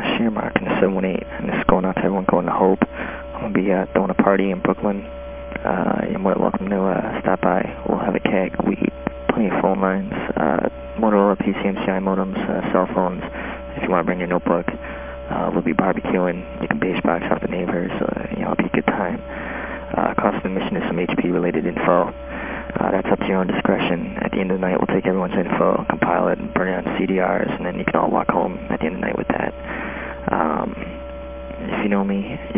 9 Shearmark in the 718, and this is going out to everyone going to Hope. I'm going to be uh, throwing a party in Brooklyn. Uh, you're more than welcome to uh, stop by. We'll have a keg, weed, plenty of phone lines, uh, Motorola PCMCIA modems, uh, cell phones. If you want to bring your notebook, uh, we'll be barbecuing. You can beige box out the neighbors. Uh, you know, it'll be a good time. Uh, cost of admission is some HP-related info. Uh, that's up to your own discretion. At the end of the night, we'll take everyone's info, compile it, and burn it on CDRs, and then you can all walk home at the end of the night with that. You know me,